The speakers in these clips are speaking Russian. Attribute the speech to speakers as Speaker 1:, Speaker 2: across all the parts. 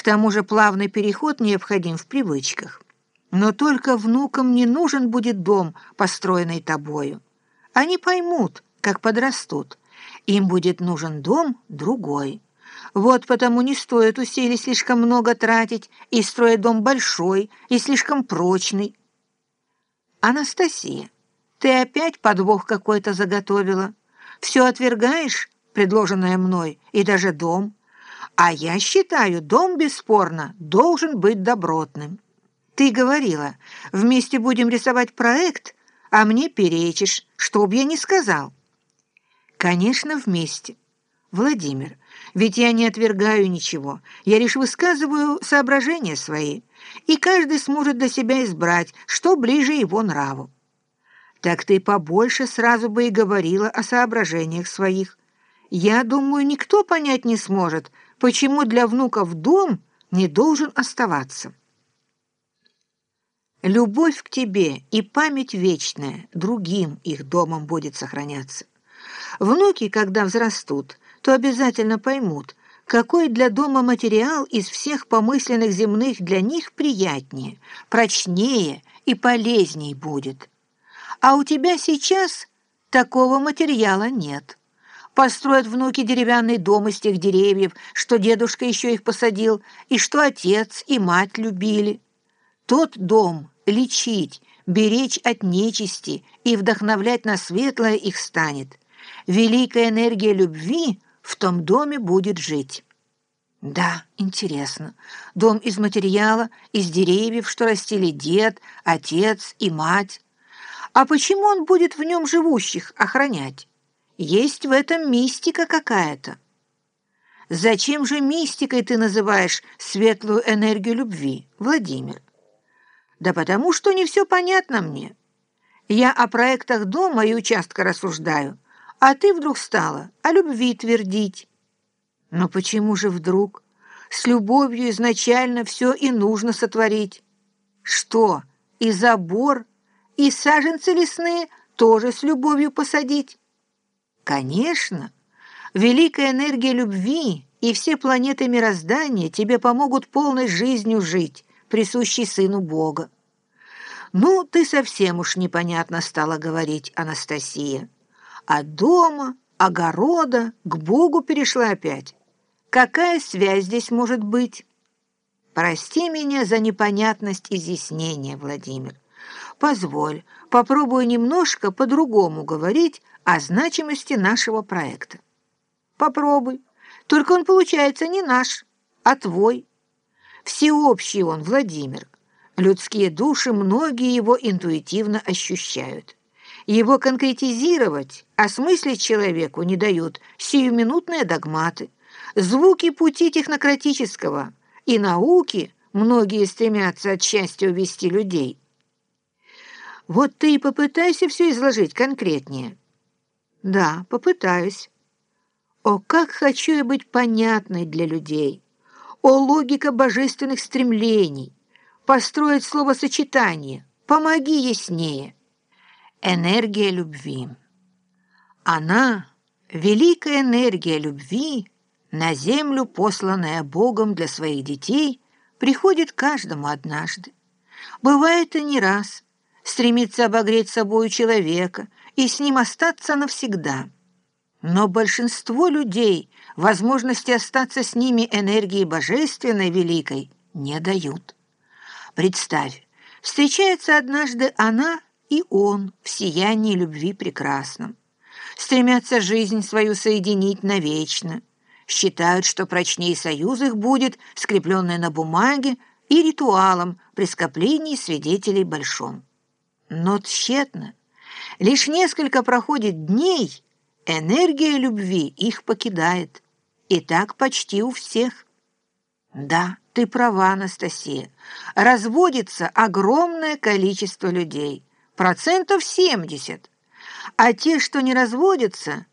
Speaker 1: К тому же плавный переход необходим в привычках. Но только внукам не нужен будет дом, построенный тобою. Они поймут, как подрастут. Им будет нужен дом другой. Вот потому не стоит усилий слишком много тратить и строить дом большой и слишком прочный. Анастасия, ты опять подвох какой-то заготовила. Все отвергаешь, предложенное мной, и даже дом. А я считаю, дом, бесспорно, должен быть добротным. Ты говорила, вместе будем рисовать проект, а мне перечишь, чтоб я не сказал. Конечно, вместе. Владимир, ведь я не отвергаю ничего, я лишь высказываю соображения свои, и каждый сможет для себя избрать, что ближе его нраву. Так ты побольше сразу бы и говорила о соображениях своих. Я думаю, никто понять не сможет, почему для внуков дом не должен оставаться. Любовь к тебе и память вечная другим их домом будет сохраняться. Внуки, когда взрастут, то обязательно поймут, какой для дома материал из всех помысленных земных для них приятнее, прочнее и полезней будет. А у тебя сейчас такого материала нет. Построят внуки деревянный дом из тех деревьев, что дедушка еще их посадил, и что отец и мать любили. Тот дом лечить, беречь от нечисти и вдохновлять на светлое их станет. Великая энергия любви в том доме будет жить. Да, интересно. Дом из материала, из деревьев, что растили дед, отец и мать. А почему он будет в нем живущих охранять? Есть в этом мистика какая-то. Зачем же мистикой ты называешь светлую энергию любви, Владимир? Да потому что не все понятно мне. Я о проектах дома и участка рассуждаю, а ты вдруг стала о любви твердить. Но почему же вдруг? С любовью изначально все и нужно сотворить. Что, и забор, и саженцы лесные тоже с любовью посадить? Конечно, великая энергия любви и все планеты мироздания тебе помогут полной жизнью жить, присущей Сыну Бога. «Ну, ты совсем уж непонятно стала говорить, Анастасия. От дома, огорода к Богу перешла опять. Какая связь здесь может быть?» «Прости меня за непонятность изъяснения, Владимир. Позволь, попробую немножко по-другому говорить о значимости нашего проекта. Попробуй. Только он получается не наш, а твой. Всеобщий он, Владимир. Людские души многие его интуитивно ощущают. Его конкретизировать, осмыслить человеку не дают сиюминутные догматы, звуки пути технократического и науки многие стремятся от счастья увести людей. Вот ты и попытайся все изложить конкретнее. Да, попытаюсь. О, как хочу я быть понятной для людей! О, логика божественных стремлений! Построить словосочетание «помоги яснее». Энергия любви. Она, великая энергия любви, на землю, посланная Богом для своих детей, приходит каждому однажды. Бывает и не раз – стремится обогреть собою человека и с ним остаться навсегда. Но большинство людей возможности остаться с ними энергии божественной великой не дают. Представь, встречается однажды она и он в сиянии любви прекрасном. Стремятся жизнь свою соединить навечно. Считают, что прочнее союз их будет, скрепленный на бумаге и ритуалом при скоплении свидетелей большом. Но тщетно. Лишь несколько проходит дней, энергия любви их покидает. И так почти у всех. Да, ты права, Анастасия. Разводится огромное количество людей. Процентов 70. А те, что не разводятся,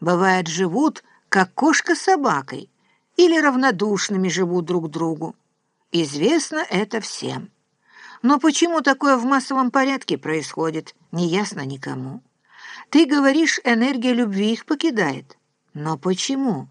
Speaker 1: бывает, живут, как кошка с собакой, или равнодушными живут друг другу. Известно это всем. Но почему такое в массовом порядке происходит, неясно никому. Ты говоришь, энергия любви их покидает. Но почему?